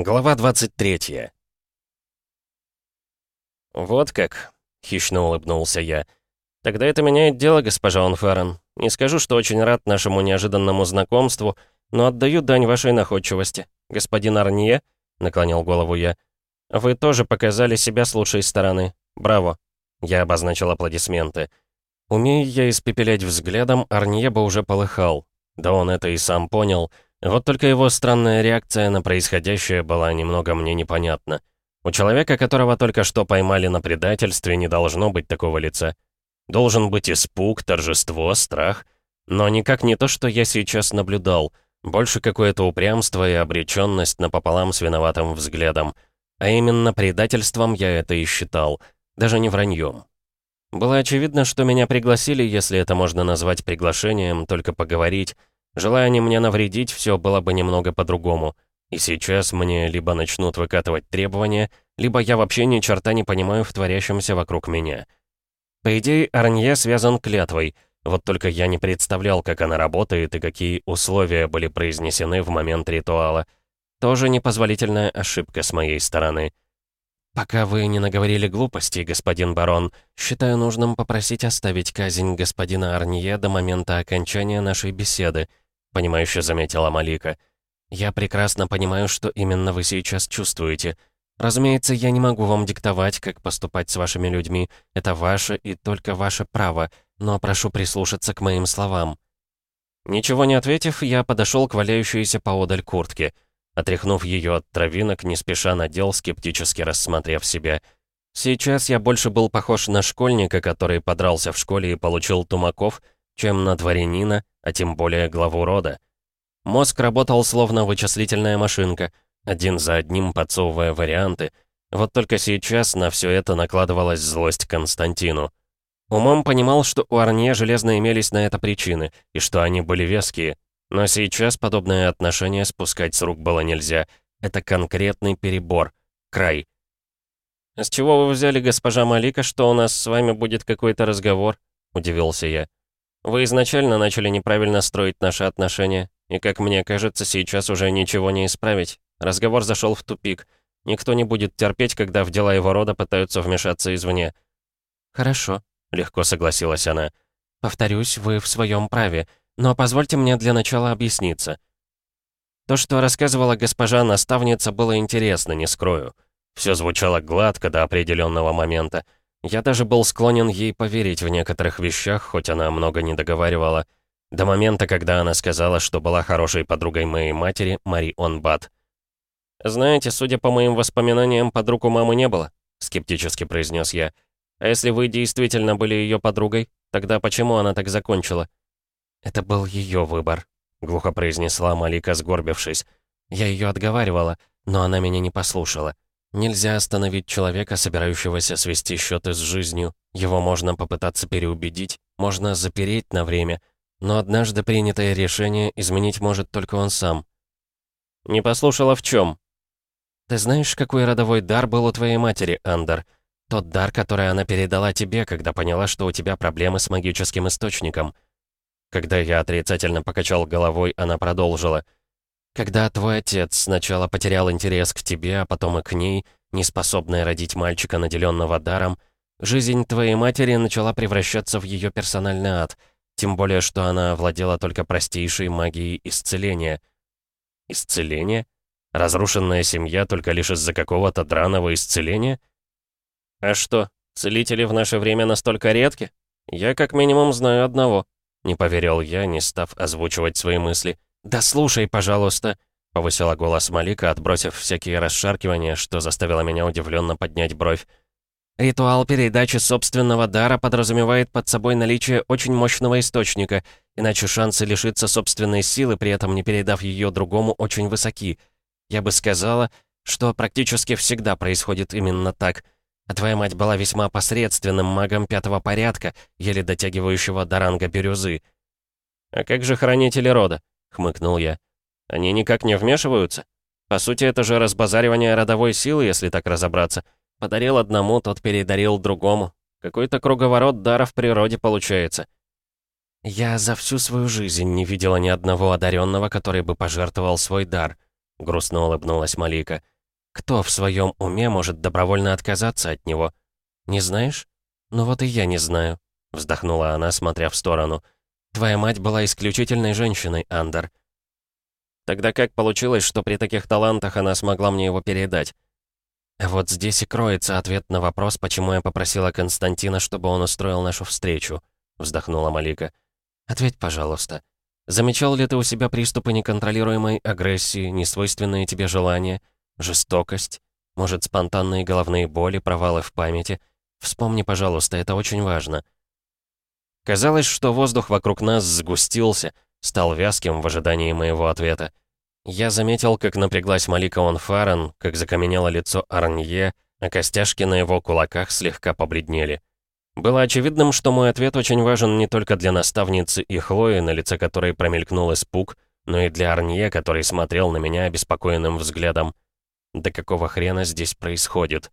Глава 23 «Вот как?» — хищно улыбнулся я. «Тогда это меняет дело, госпожа Онферен. Не скажу, что очень рад нашему неожиданному знакомству, но отдаю дань вашей находчивости. Господин Арнье?» — наклонил голову я. «Вы тоже показали себя с лучшей стороны. Браво!» Я обозначил аплодисменты. Умея я испепелять взглядом, Арнье бы уже полыхал. Да он это и сам понял — вот только его странная реакция на происходящее была немного мне непонятна. У человека, которого только что поймали на предательстве, не должно быть такого лица. Должен быть испуг, торжество, страх. Но никак не то, что я сейчас наблюдал. Больше какое-то упрямство и обреченность напополам с виноватым взглядом. А именно предательством я это и считал. Даже не враньем. Было очевидно, что меня пригласили, если это можно назвать приглашением, только поговорить, Желая они мне навредить, все было бы немного по-другому. И сейчас мне либо начнут выкатывать требования, либо я вообще ни черта не понимаю в творящемся вокруг меня. По идее, Арнье связан клятвой, вот только я не представлял, как она работает и какие условия были произнесены в момент ритуала. Тоже непозволительная ошибка с моей стороны. «Пока вы не наговорили глупостей, господин барон, считаю нужным попросить оставить казнь господина Арнье до момента окончания нашей беседы», — понимающе заметила Малика. «Я прекрасно понимаю, что именно вы сейчас чувствуете. Разумеется, я не могу вам диктовать, как поступать с вашими людьми. Это ваше и только ваше право, но прошу прислушаться к моим словам». Ничего не ответив, я подошел к валяющейся поодаль куртке. Отряхнув ее от травинок, не спеша надел, скептически рассмотрев себя. Сейчас я больше был похож на школьника, который подрался в школе и получил тумаков, чем на дворянина, а тем более главу рода. Мозг работал словно вычислительная машинка, один за одним подсовывая варианты. Вот только сейчас на все это накладывалась злость Константину. Умом понимал, что у Арне железно имелись на это причины, и что они были веские. Но сейчас подобное отношение спускать с рук было нельзя. Это конкретный перебор. Край. «С чего вы взяли, госпожа Малика, что у нас с вами будет какой-то разговор?» — удивился я. Вы изначально начали неправильно строить наши отношения, и, как мне кажется, сейчас уже ничего не исправить. Разговор зашел в тупик. Никто не будет терпеть, когда в дела его рода пытаются вмешаться извне. «Хорошо», — легко согласилась она. «Повторюсь, вы в своем праве, но позвольте мне для начала объясниться». То, что рассказывала госпожа наставница, было интересно, не скрою. Все звучало гладко до определенного момента. Я даже был склонен ей поверить в некоторых вещах, хоть она много не договаривала. До момента, когда она сказала, что была хорошей подругой моей матери, Мари Онбат. «Знаете, судя по моим воспоминаниям, подруг у мамы не было», — скептически произнес я. «А если вы действительно были ее подругой, тогда почему она так закончила?» «Это был ее выбор», — глухо произнесла Малика, сгорбившись. «Я ее отговаривала, но она меня не послушала. Нельзя остановить человека, собирающегося свести счеты с жизнью. Его можно попытаться переубедить, можно запереть на время, но однажды принятое решение изменить может только он сам. «Не послушала в чем? «Ты знаешь, какой родовой дар был у твоей матери, Андер? Тот дар, который она передала тебе, когда поняла, что у тебя проблемы с магическим источником». Когда я отрицательно покачал головой, она продолжила – когда твой отец сначала потерял интерес к тебе, а потом и к ней, неспособная родить мальчика, наделенного даром, жизнь твоей матери начала превращаться в ее персональный ад, тем более, что она владела только простейшей магией исцеления. Исцеление? Разрушенная семья только лишь из-за какого-то драного исцеления? А что, целители в наше время настолько редки? Я как минимум знаю одного. Не поверил я, не став озвучивать свои мысли. «Да слушай, пожалуйста», — повысила голос Малика, отбросив всякие расшаркивания, что заставило меня удивленно поднять бровь. «Ритуал передачи собственного дара подразумевает под собой наличие очень мощного источника, иначе шансы лишиться собственной силы, при этом не передав ее другому, очень высоки. Я бы сказала, что практически всегда происходит именно так. А твоя мать была весьма посредственным магом пятого порядка, еле дотягивающего до ранга бирюзы. А как же хранители рода? — хмыкнул я. «Они никак не вмешиваются? По сути, это же разбазаривание родовой силы, если так разобраться. Подарил одному, тот передарил другому. Какой-то круговорот дара в природе получается». «Я за всю свою жизнь не видела ни одного одаренного, который бы пожертвовал свой дар», — грустно улыбнулась Малика. «Кто в своем уме может добровольно отказаться от него? Не знаешь? Ну вот и я не знаю», — вздохнула она, смотря в сторону. «Твоя мать была исключительной женщиной, Андер». «Тогда как получилось, что при таких талантах она смогла мне его передать?» Вот здесь и кроется ответ на вопрос, почему я попросила Константина, чтобы он устроил нашу встречу, вздохнула Малика. Ответь, пожалуйста. Замечал ли ты у себя приступы неконтролируемой агрессии, несвойственные тебе желания, жестокость, может, спонтанные головные боли, провалы в памяти? Вспомни, пожалуйста, это очень важно. Казалось, что воздух вокруг нас сгустился, стал вязким в ожидании моего ответа. Я заметил, как напряглась Малика Онфарен, как закаменело лицо Арнье, а костяшки на его кулаках слегка побледнели. Было очевидным, что мой ответ очень важен не только для наставницы и Хлои, на лице которой промелькнул испуг, но и для Арнье, который смотрел на меня обеспокоенным взглядом. Да какого хрена здесь происходит?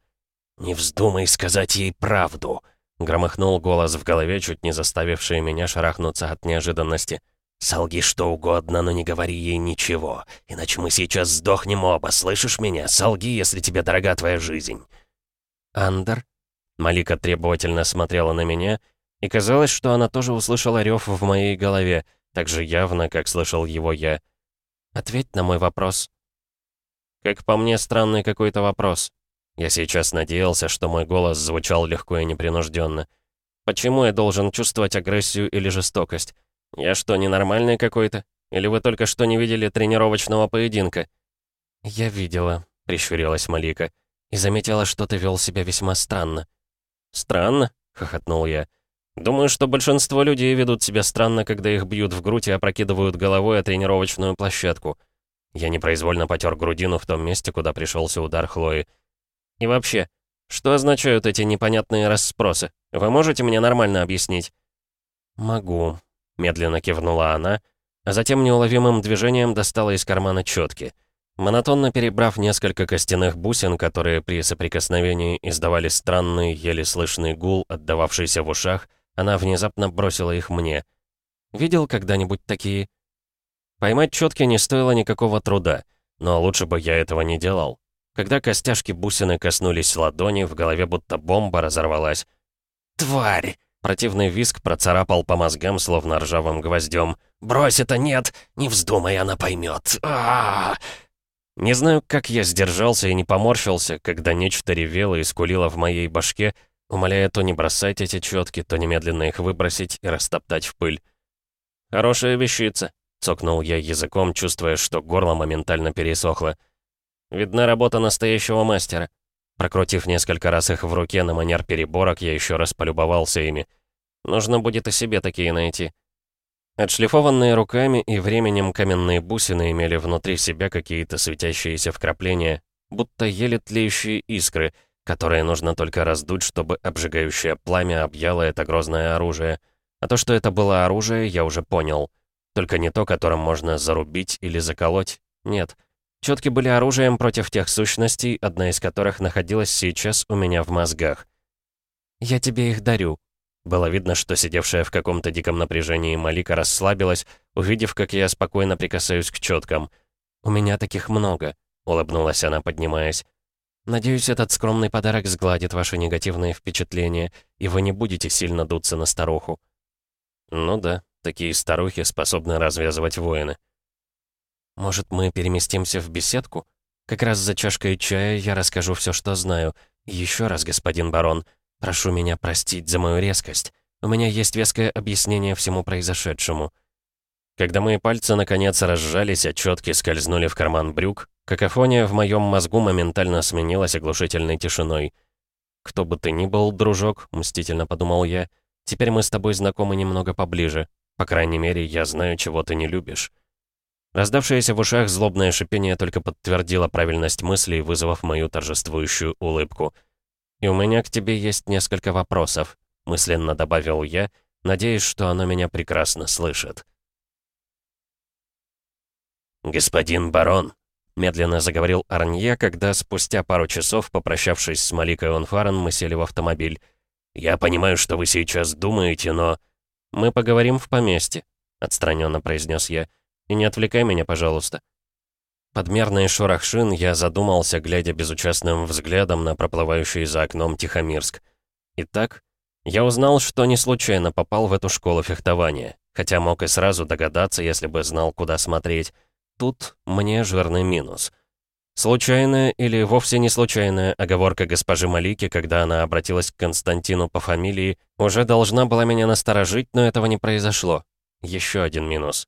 «Не вздумай сказать ей правду!» — громыхнул голос в голове, чуть не заставивший меня шарахнуться от неожиданности. «Солги что угодно, но не говори ей ничего, иначе мы сейчас сдохнем оба, слышишь меня? Солги, если тебе дорога твоя жизнь». «Андер?» Малика требовательно смотрела на меня, и казалось, что она тоже услышала рев в моей голове, так же явно, как слышал его я. «Ответь на мой вопрос». «Как по мне, странный какой-то вопрос». Я сейчас надеялся, что мой голос звучал легко и непринужденно. «Почему я должен чувствовать агрессию или жестокость? «Я что, ненормальный какой-то? Или вы только что не видели тренировочного поединка?» «Я видела», — прищурилась Малика, «и заметила, что ты вел себя весьма странно». «Странно?» — хохотнул я. «Думаю, что большинство людей ведут себя странно, когда их бьют в грудь и опрокидывают головой о тренировочную площадку». Я непроизвольно потер грудину в том месте, куда пришелся удар Хлои. «И вообще, что означают эти непонятные расспросы? Вы можете мне нормально объяснить?» «Могу», Медленно кивнула она, а затем неуловимым движением достала из кармана четки. Монотонно перебрав несколько костяных бусин, которые при соприкосновении издавали странный, еле слышный гул, отдававшийся в ушах, она внезапно бросила их мне. «Видел когда-нибудь такие?» Поймать четки не стоило никакого труда, но лучше бы я этого не делал. Когда костяшки бусины коснулись ладони, в голове будто бомба разорвалась. «Тварь!» Противный виск процарапал по мозгам, словно ржавым гвоздем. «Брось это, нет! Не вздумай, она поймет! а, -а, -а Не знаю, как я сдержался и не поморщился, когда нечто ревело и скулило в моей башке, умоляя то не бросать эти четки, то немедленно их выбросить и растоптать в пыль. «Хорошая вещица», — цокнул я языком, чувствуя, что горло моментально пересохло. «Видна работа настоящего мастера. Прокрутив несколько раз их в руке на манер переборок, я еще раз полюбовался ими. Нужно будет и себе такие найти. Отшлифованные руками и временем каменные бусины имели внутри себя какие-то светящиеся вкрапления, будто еле тлеющие искры, которые нужно только раздуть, чтобы обжигающее пламя объяло это грозное оружие. А то, что это было оружие, я уже понял. Только не то, которым можно зарубить или заколоть. Нет. Четки были оружием против тех сущностей, одна из которых находилась сейчас у меня в мозгах. «Я тебе их дарю». Было видно, что сидевшая в каком-то диком напряжении Малика расслабилась, увидев, как я спокойно прикасаюсь к четкам. «У меня таких много», — улыбнулась она, поднимаясь. «Надеюсь, этот скромный подарок сгладит ваши негативные впечатления, и вы не будете сильно дуться на старуху». «Ну да, такие старухи способны развязывать воины». Может, мы переместимся в беседку? Как раз за чашкой чая я расскажу все, что знаю. Еще раз, господин барон, прошу меня простить за мою резкость. У меня есть веское объяснение всему произошедшему». Когда мои пальцы наконец разжались, а четки скользнули в карман брюк, какофония в моем мозгу моментально сменилась оглушительной тишиной. «Кто бы ты ни был, дружок», — мстительно подумал я, — «теперь мы с тобой знакомы немного поближе. По крайней мере, я знаю, чего ты не любишь». Раздавшееся в ушах злобное шипение только подтвердило правильность мыслей, вызвав мою торжествующую улыбку. «И у меня к тебе есть несколько вопросов», — мысленно добавил я, надеясь, что оно меня прекрасно слышит. «Господин барон», — медленно заговорил Арнье, когда спустя пару часов, попрощавшись с Маликой Онфарен, мы сели в автомобиль. «Я понимаю, что вы сейчас думаете, но...» «Мы поговорим в поместье», — отстраненно произнес я. И не отвлекай меня, пожалуйста». Подмерный шорох шин я задумался, глядя безучастным взглядом на проплывающий за окном Тихомирск. Итак, я узнал, что не случайно попал в эту школу фехтования, хотя мог и сразу догадаться, если бы знал, куда смотреть. Тут мне жирный минус. Случайная или вовсе не случайная оговорка госпожи Малики, когда она обратилась к Константину по фамилии, уже должна была меня насторожить, но этого не произошло. Еще один минус.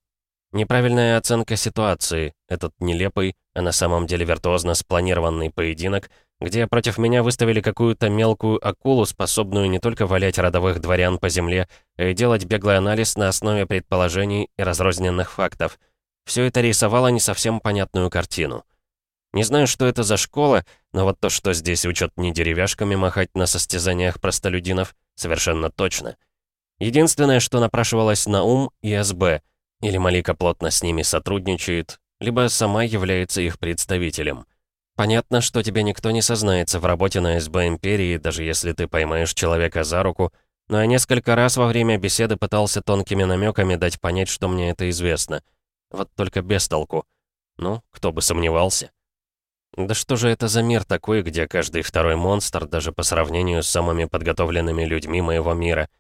Неправильная оценка ситуации, этот нелепый, а на самом деле виртуозно спланированный поединок, где против меня выставили какую-то мелкую акулу, способную не только валять родовых дворян по земле, а и делать беглый анализ на основе предположений и разрозненных фактов. Все это рисовало не совсем понятную картину. Не знаю, что это за школа, но вот то, что здесь учат не деревяшками махать на состязаниях простолюдинов, совершенно точно. Единственное, что напрашивалось на ум — ИСБ — или Малика плотно с ними сотрудничает, либо сама является их представителем. Понятно, что тебе никто не сознается в работе на СБ Империи, даже если ты поймаешь человека за руку, но я несколько раз во время беседы пытался тонкими намеками дать понять, что мне это известно. Вот только без толку. Ну, кто бы сомневался. Да что же это за мир такой, где каждый второй монстр, даже по сравнению с самыми подготовленными людьми моего мира —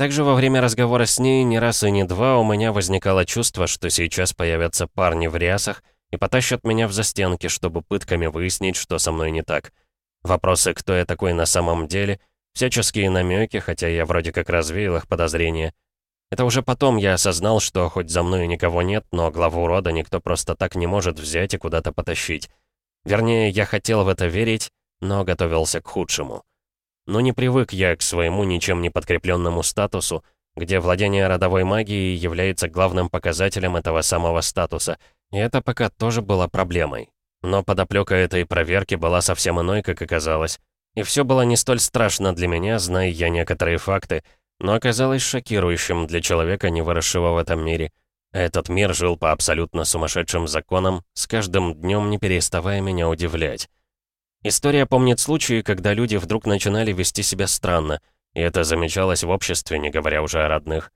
также во время разговора с ней ни раз и ни два у меня возникало чувство, что сейчас появятся парни в рясах и потащат меня в застенки, чтобы пытками выяснить, что со мной не так. Вопросы, кто я такой на самом деле, всяческие намеки, хотя я вроде как развеял их подозрения. Это уже потом я осознал, что хоть за мной никого нет, но главу рода никто просто так не может взять и куда-то потащить. Вернее, я хотел в это верить, но готовился к худшему. Но не привык я к своему ничем не подкрепленному статусу, где владение родовой магией является главным показателем этого самого статуса, и это пока тоже было проблемой. Но подоплека этой проверки была совсем иной, как оказалось. И все было не столь страшно для меня, зная я некоторые факты, но оказалось шокирующим для человека, не выросшего в этом мире. Этот мир жил по абсолютно сумасшедшим законам, с каждым днем не переставая меня удивлять. История помнит случаи, когда люди вдруг начинали вести себя странно, и это замечалось в обществе, не говоря уже о родных.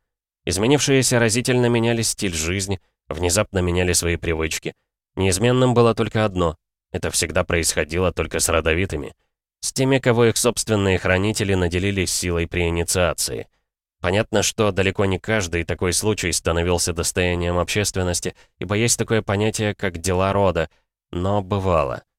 Изменившиеся разительно меняли стиль жизни, внезапно меняли свои привычки. Неизменным было только одно — это всегда происходило только с родовитыми. С теми, кого их собственные хранители наделили силой при инициации. Понятно, что далеко не каждый такой случай становился достоянием общественности, ибо есть такое понятие, как «дела рода», но бывало —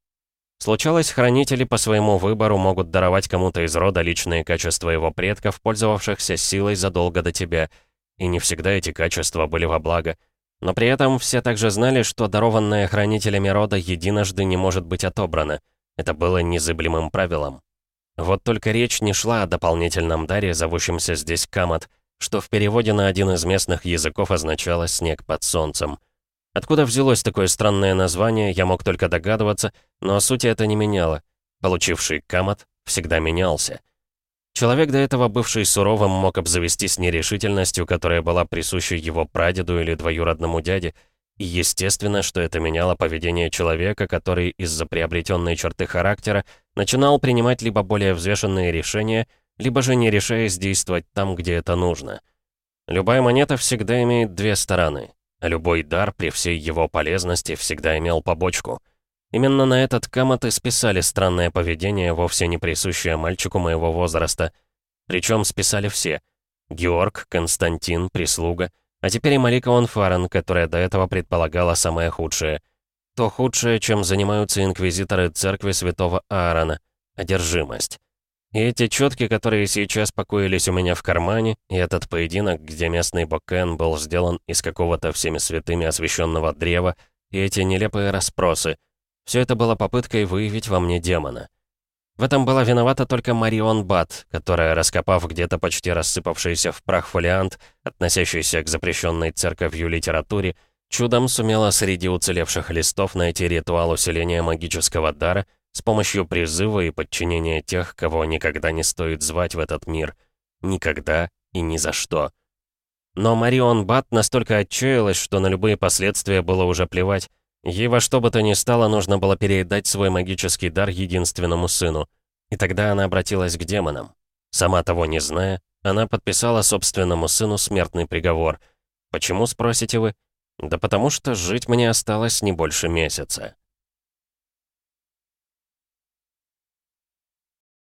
Случалось, хранители по своему выбору могут даровать кому-то из рода личные качества его предков, пользовавшихся силой задолго до тебя, и не всегда эти качества были во благо. Но при этом все также знали, что дарованное хранителями рода единожды не может быть отобрано. Это было незыблемым правилом. Вот только речь не шла о дополнительном даре, зовущемся здесь Камат, что в переводе на один из местных языков означало «снег под солнцем». Откуда взялось такое странное название, я мог только догадываться, но сути это не меняло. Получивший камат всегда менялся. Человек, до этого бывший суровым, мог обзавестись нерешительностью, которая была присуща его прадеду или двоюродному дяде, и естественно, что это меняло поведение человека, который из-за приобретенной черты характера начинал принимать либо более взвешенные решения, либо же не решаясь действовать там, где это нужно. Любая монета всегда имеет две стороны. Любой дар при всей его полезности всегда имел побочку. Именно на этот камот и списали странное поведение, вовсе не присущее мальчику моего возраста. Причем списали все. Георг, Константин, прислуга, а теперь и Малика Онфарен, которая до этого предполагала самое худшее. То худшее, чем занимаются инквизиторы церкви святого Аарона — одержимость. И эти четки, которые сейчас покоились у меня в кармане, и этот поединок, где местный бокен был сделан из какого-то всеми святыми освященного древа, и эти нелепые расспросы, все это было попыткой выявить во мне демона. В этом была виновата только Марион Бат, которая, раскопав где-то почти рассыпавшийся в прах фолиант, относящийся к запрещенной церковью литературе, чудом сумела среди уцелевших листов найти ритуал усиления магического дара с помощью призыва и подчинения тех, кого никогда не стоит звать в этот мир. Никогда и ни за что. Но Марион Бат настолько отчаялась, что на любые последствия было уже плевать. Ей во что бы то ни стало нужно было передать свой магический дар единственному сыну. И тогда она обратилась к демонам. Сама того не зная, она подписала собственному сыну смертный приговор. Почему, спросите вы? Да потому что жить мне осталось не больше месяца.